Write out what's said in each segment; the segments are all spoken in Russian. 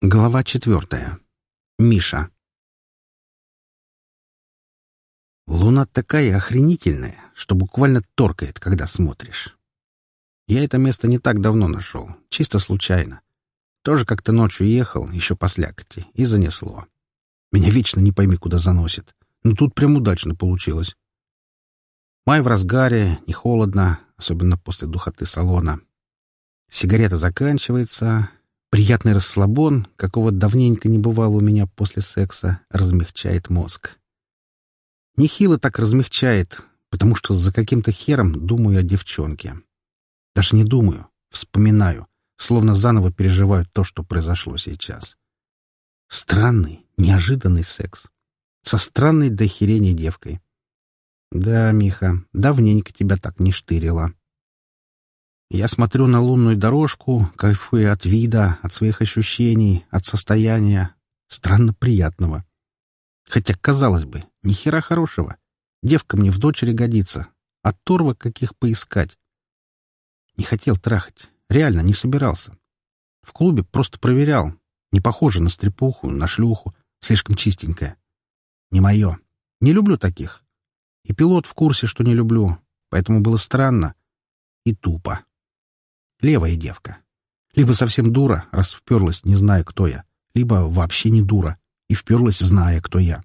Глава четвертая. Миша. Луна такая охренительная, что буквально торкает, когда смотришь. Я это место не так давно нашел, чисто случайно. Тоже как-то ночью ехал, еще по слякоти, и занесло. Меня вечно не пойми, куда заносит. Но тут прям удачно получилось. Май в разгаре, не холодно, особенно после духоты салона. Сигарета заканчивается, Приятный расслабон, какого давненько не бывало у меня после секса, размягчает мозг. Нехило так размягчает, потому что за каким-то хером думаю о девчонке. Даже не думаю, вспоминаю, словно заново переживаю то, что произошло сейчас. Странный, неожиданный секс. Со странной до девкой. Да, Миха, давненько тебя так не штырило. Я смотрю на лунную дорожку, кайфуя от вида, от своих ощущений, от состояния. Странно приятного. Хотя, казалось бы, ни хера хорошего. Девка мне в дочери годится. А торва каких поискать? Не хотел трахать. Реально не собирался. В клубе просто проверял. Не похоже на стрепуху, на шлюху. Слишком чистенькая. Не мое. Не люблю таких. И пилот в курсе, что не люблю. Поэтому было странно и тупо. Левая девка. Либо совсем дура, раз вперлась, не зная, кто я, либо вообще не дура и вперлась, зная, кто я.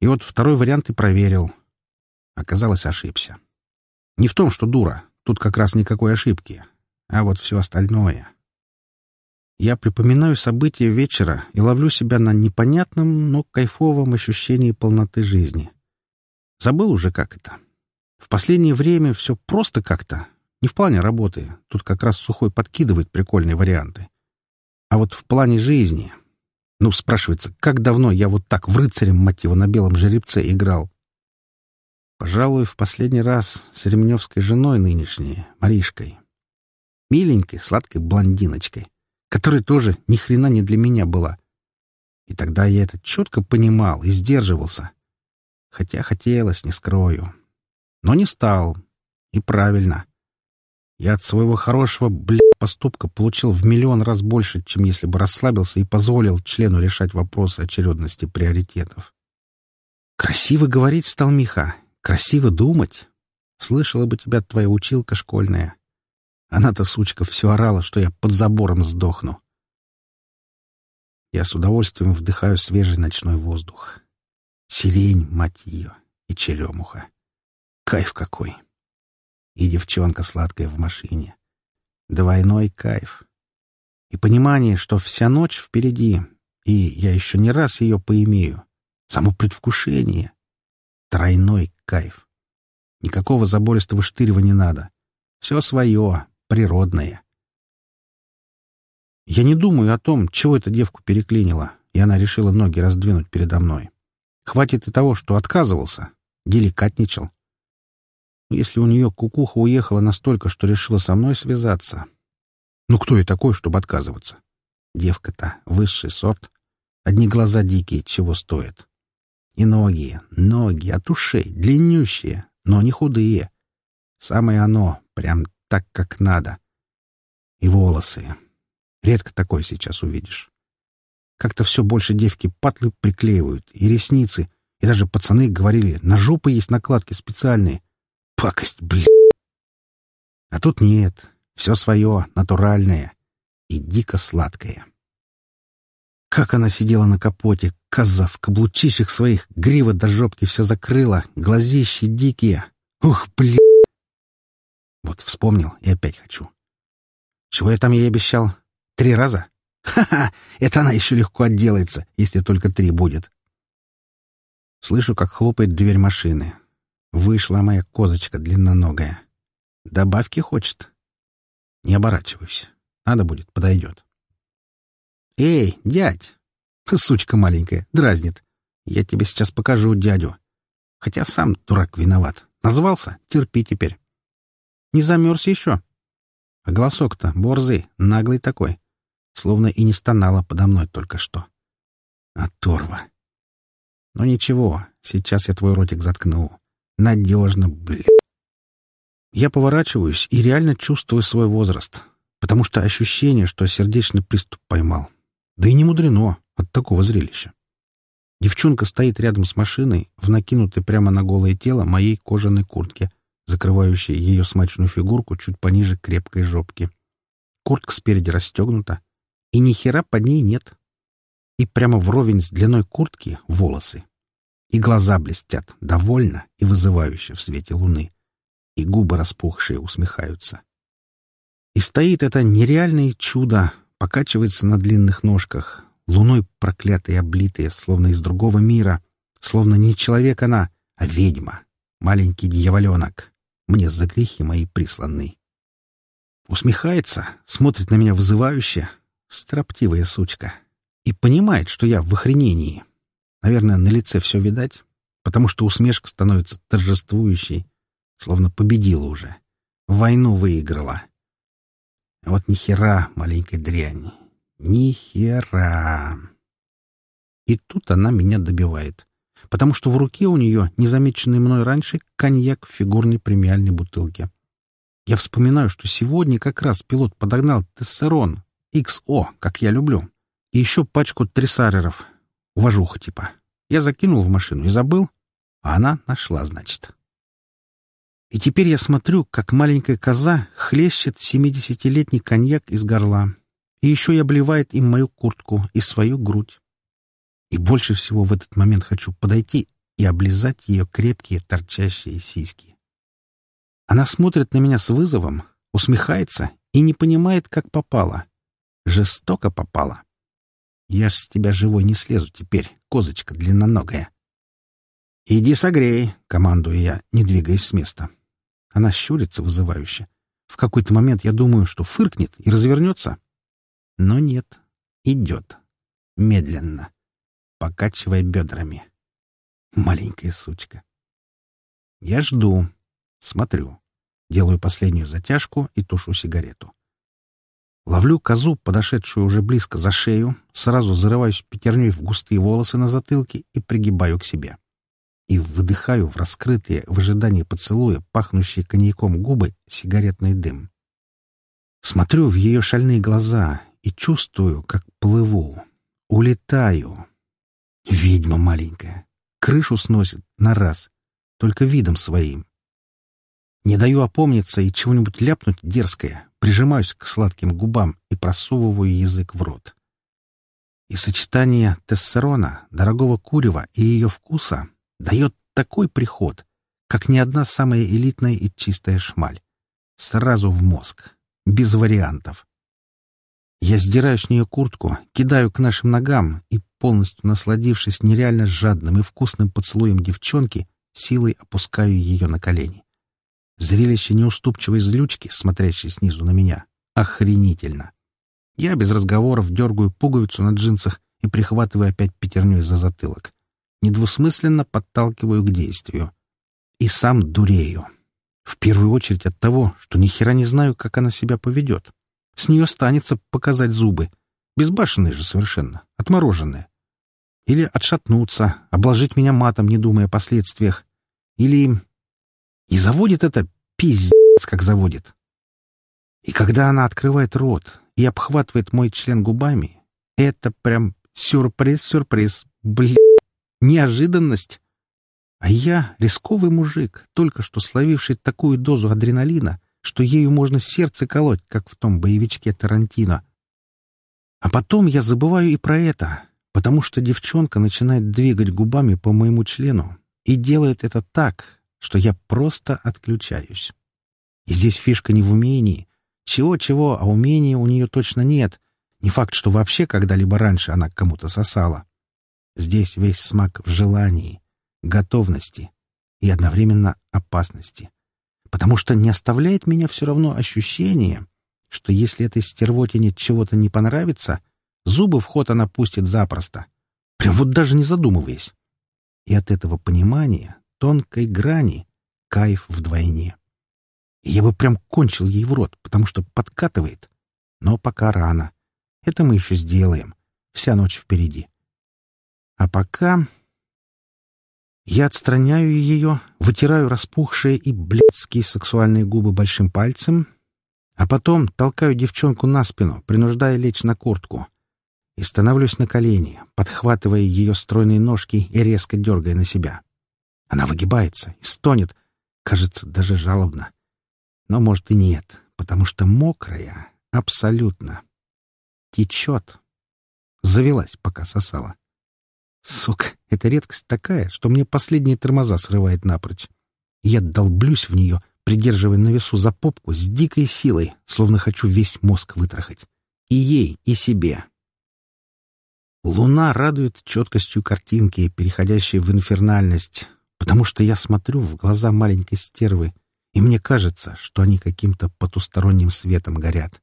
И вот второй вариант и проверил. Оказалось, ошибся. Не в том, что дура, тут как раз никакой ошибки, а вот все остальное. Я припоминаю события вечера и ловлю себя на непонятном, но кайфовом ощущении полноты жизни. Забыл уже, как это. В последнее время все просто как-то, не в плане работы. Тут как раз Сухой подкидывает прикольные варианты. А вот в плане жизни... Ну, спрашивается, как давно я вот так в рыцарем, мать его, на белом жеребце играл? Пожалуй, в последний раз с ремневской женой нынешней, Маришкой. Миленькой, сладкой блондиночкой, которая тоже ни хрена не для меня была. И тогда я это четко понимал и сдерживался. Хотя хотелось, не скрою. Но не стал. И правильно. Я от своего хорошего, блядь, поступка получил в миллион раз больше, чем если бы расслабился и позволил члену решать вопросы очередности приоритетов. Красиво говорить стал Миха, красиво думать. Слышала бы тебя твоя училка школьная. Она-то, сучка, все орала, что я под забором сдохну. Я с удовольствием вдыхаю свежий ночной воздух. Сирень, мать ее, и черемуха. Кайф какой! И девчонка сладкая в машине. Двойной кайф. И понимание, что вся ночь впереди, и я еще не раз ее поимею. Само предвкушение. Тройной кайф. Никакого забористого штырева не надо. Все свое, природное. Я не думаю о том, чего эта девку переклинила, и она решила ноги раздвинуть передо мной. Хватит и того, что отказывался, деликатничал, если у нее кукуха уехала настолько, что решила со мной связаться. Ну кто я такой, чтобы отказываться? Девка-то высший сорт. Одни глаза дикие, чего стоят. И ноги, ноги от ушей, длиннющие, но не худые. Самое оно, прям так, как надо. И волосы. Редко такое сейчас увидишь. Как-то все больше девки патлы приклеивают, и ресницы, и даже пацаны говорили, на жопы есть накладки специальные, Пакость, блин. А тут нет. Все свое, натуральное и дико сладкое. Как она сидела на капоте, коза в каблучищах своих, грива до жопки все закрыла, глазищи дикие. Ух, блин. Вот вспомнил и опять хочу. Чего я там ей обещал? Три раза? Ха-ха! Это она еще легко отделается, если только три будет. Слышу, как хлопает дверь машины. Вышла моя козочка длинноногая. Добавки хочет. Не оборачиваюсь. Надо будет, подойдет. «Эй, дядь!» Сучка маленькая, дразнит. Я тебе сейчас покажу дядю. Хотя сам дурак виноват. Назвался? Терпи теперь. Не замерз еще? А голосок-то борзый, наглый такой. Словно и не стонала подо мной только что. Оторва. Но ничего, сейчас я твой ротик заткну. Надежно, блин. Я поворачиваюсь и реально чувствую свой возраст, потому что ощущение, что сердечный приступ поймал. Да и не мудрено от такого зрелища. Девчонка стоит рядом с машиной, в накинутой прямо на голое тело моей кожаной куртке, закрывающей ее смачную фигурку чуть пониже крепкой жопки. Куртка спереди расстегнута, и ни хера под ней нет. И прямо вровень с длиной куртки — волосы. И глаза блестят, довольно и вызывающе в свете луны. И губы распухшие усмехаются. И стоит это нереальное чудо, покачивается на длинных ножках, луной проклятая облитая, словно из другого мира, словно не человек она, а ведьма, маленький дьяволенок, мне за грехи мои присланный. Усмехается, смотрит на меня вызывающе, строптивая сучка, и понимает, что я в охренении. Наверное, на лице все видать, потому что усмешка становится торжествующей, словно победила уже, войну выиграла. А вот ни хера, маленькая дрянь, ни хера. И тут она меня добивает, потому что в руке у нее, незамеченный мной раньше, коньяк в фигурной премиальной бутылке. Я вспоминаю, что сегодня как раз пилот подогнал Тессерон XO, как я люблю, и еще пачку трясареров, уважуха типа. Я закинул в машину и забыл, а она нашла, значит. И теперь я смотрю, как маленькая коза хлещет семидесятилетний коньяк из горла, и еще и обливает им мою куртку и свою грудь. И больше всего в этот момент хочу подойти и облизать ее крепкие торчащие сиськи. Она смотрит на меня с вызовом, усмехается и не понимает, как попала. Жестоко попала. Я ж с тебя живой не слезу теперь, козочка длинноногая. «Иди согрей», — командую я, не двигаясь с места. Она щурится вызывающе. В какой-то момент я думаю, что фыркнет и развернется. Но нет, идет. Медленно, покачивая бедрами. Маленькая сучка. Я жду, смотрю, делаю последнюю затяжку и тушу сигарету. Ловлю козу, подошедшую уже близко за шею, сразу зарываюсь пятерней в густые волосы на затылке и пригибаю к себе и выдыхаю в раскрытые в ожидании поцелуя, пахнущие коньяком губы, сигаретный дым. Смотрю в ее шальные глаза и чувствую, как плыву, улетаю. Ведьма маленькая, крышу сносит на раз, только видом своим. Не даю опомниться и чего-нибудь ляпнуть дерзкое, прижимаюсь к сладким губам и просовываю язык в рот. И сочетание тессерона, дорогого курева и ее вкуса дает такой приход, как ни одна самая элитная и чистая шмаль. Сразу в мозг, без вариантов. Я сдираю с нее куртку, кидаю к нашим ногам и, полностью насладившись нереально жадным и вкусным поцелуем девчонки, силой опускаю ее на колени. Зрелище неуступчивой злючки, смотрящей снизу на меня, охренительно. Я без разговоров дергаю пуговицу на джинсах и прихватываю опять пятерней за затылок недвусмысленно подталкиваю к действию. И сам дурею. В первую очередь от того, что ни хера не знаю, как она себя поведет. С нее станется показать зубы. Безбашенные же совершенно, отмороженные. Или отшатнуться, обложить меня матом, не думая о последствиях. Или... И заводит это пиздец, как заводит. И когда она открывает рот и обхватывает мой член губами, это прям сюрприз-сюрприз. Блин. Неожиданность. А я — рисковый мужик, только что словивший такую дозу адреналина, что ею можно сердце колоть, как в том боевичке Тарантино. А потом я забываю и про это, потому что девчонка начинает двигать губами по моему члену и делает это так, что я просто отключаюсь. И здесь фишка не в умении. Чего-чего, а умения у нее точно нет. Не факт, что вообще когда-либо раньше она кому-то сосала. Здесь весь смак в желании, готовности и одновременно опасности. Потому что не оставляет меня все равно ощущение, что если этой стервотине чего-то не понравится, зубы в ход она пустит запросто. Прям вот даже не задумываясь. И от этого понимания, тонкой грани, кайф вдвойне. И я бы прям кончил ей в рот, потому что подкатывает. Но пока рано. Это мы еще сделаем. Вся ночь впереди. А пока... Я отстраняю ее, вытираю распухшие и блядские сексуальные губы большим пальцем, а потом толкаю девчонку на спину, принуждая лечь на куртку. и становлюсь на колени, подхватывая ее стройные ножки и резко дергая на себя. Она выгибается и стонет, кажется, даже жалобно. Но, может, и нет, потому что мокрая, абсолютно. Течет. Завелась, пока сосала. Сука, это редкость такая, что мне последние тормоза срывает напрочь. Я долблюсь в нее, придерживая на весу за попку с дикой силой, словно хочу весь мозг вытрахать. И ей, и себе. Луна радует четкостью картинки, переходящей в инфернальность, потому что я смотрю в глаза маленькой стервы, и мне кажется, что они каким-то потусторонним светом горят.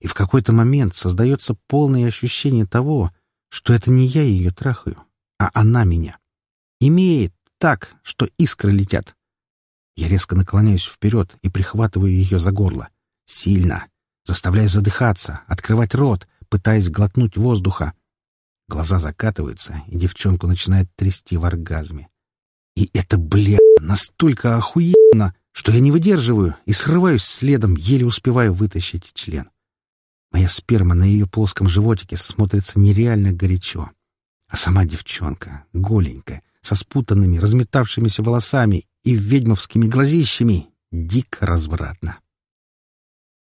И в какой-то момент создается полное ощущение того, что это не я ее трахаю, а она меня. Имеет так, что искры летят. Я резко наклоняюсь вперед и прихватываю ее за горло. Сильно, заставляя задыхаться, открывать рот, пытаясь глотнуть воздуха. Глаза закатываются, и девчонку начинает трясти в оргазме. И это, бля, настолько охуенно, что я не выдерживаю и срываюсь следом, еле успеваю вытащить член. Моя сперма на ее плоском животике смотрится нереально горячо. А сама девчонка, голенькая, со спутанными, разметавшимися волосами и ведьмовскими глазищами, дико развратно.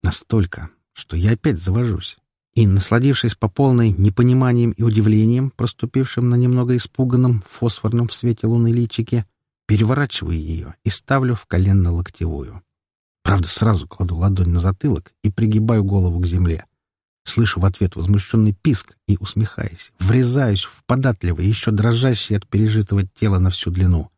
Настолько, что я опять завожусь и, насладившись по полной непониманием и удивлением, проступившим на немного испуганном фосфорном в свете луны личике, переворачиваю ее и ставлю в коленно-локтевую. Правда, сразу кладу ладонь на затылок и пригибаю голову к земле. Слышу в ответ возмущенный писк и, усмехаясь, врезаюсь в податливое, еще дрожащее от пережитого тела на всю длину.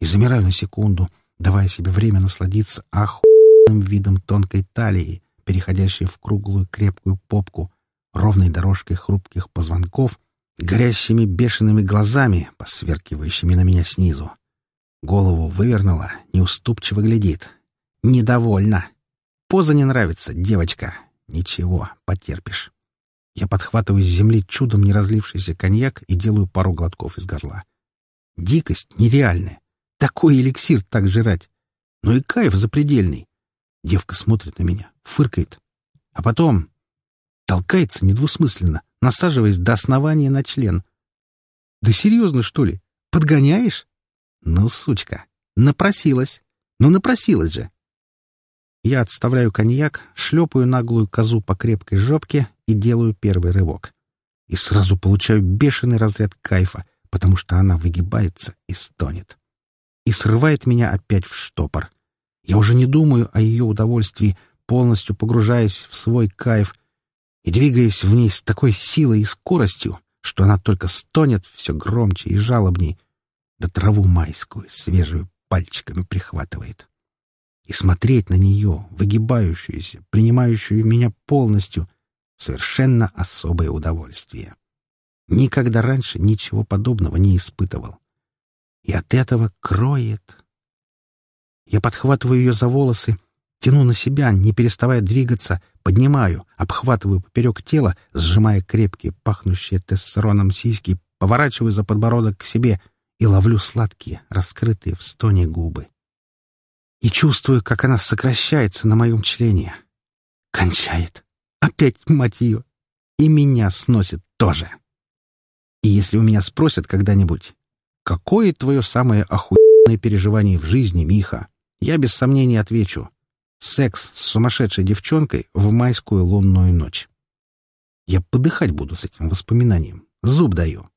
И замираю на секунду, давая себе время насладиться охуенным видом тонкой талии, переходящей в круглую крепкую попку, ровной дорожкой хрупких позвонков, горящими бешеными глазами, посверкивающими на меня снизу. Голову вывернула, неуступчиво глядит. «Недовольна. Поза не нравится, девочка. Ничего, потерпишь». Я подхватываю с земли чудом не разлившийся коньяк и делаю пару глотков из горла. Дикость нереальная. Такой эликсир так жрать. Ну и кайф запредельный. Девка смотрит на меня, фыркает. А потом толкается недвусмысленно, насаживаясь до основания на член. «Да серьезно, что ли? Подгоняешь?» «Ну, сучка, напросилась. Ну, напросилась же!» Я отставляю коньяк, шлепаю наглую козу по крепкой жопке и делаю первый рывок. И сразу получаю бешеный разряд кайфа, потому что она выгибается и стонет. И срывает меня опять в штопор. Я уже не думаю о ее удовольствии, полностью погружаясь в свой кайф и двигаясь в ней с такой силой и скоростью, что она только стонет все громче и жалобней, да траву майскую, свежую, пальчиками прихватывает. И смотреть на нее, выгибающуюся, принимающую меня полностью, совершенно особое удовольствие. Никогда раньше ничего подобного не испытывал. И от этого кроет. Я подхватываю ее за волосы, тяну на себя, не переставая двигаться, поднимаю, обхватываю поперек тела, сжимая крепкие, пахнущие тестоsteроном сиськи, поворачиваю за подбородок к себе — и ловлю сладкие, раскрытые в стоне губы. И чувствую, как она сокращается на моем члене. Кончает. Опять, мать ее. И меня сносит тоже. И если у меня спросят когда-нибудь, какое твое самое охуенное переживание в жизни, Миха, я без сомнений отвечу. Секс с сумасшедшей девчонкой в майскую лунную ночь. Я подыхать буду с этим воспоминанием. Зуб даю.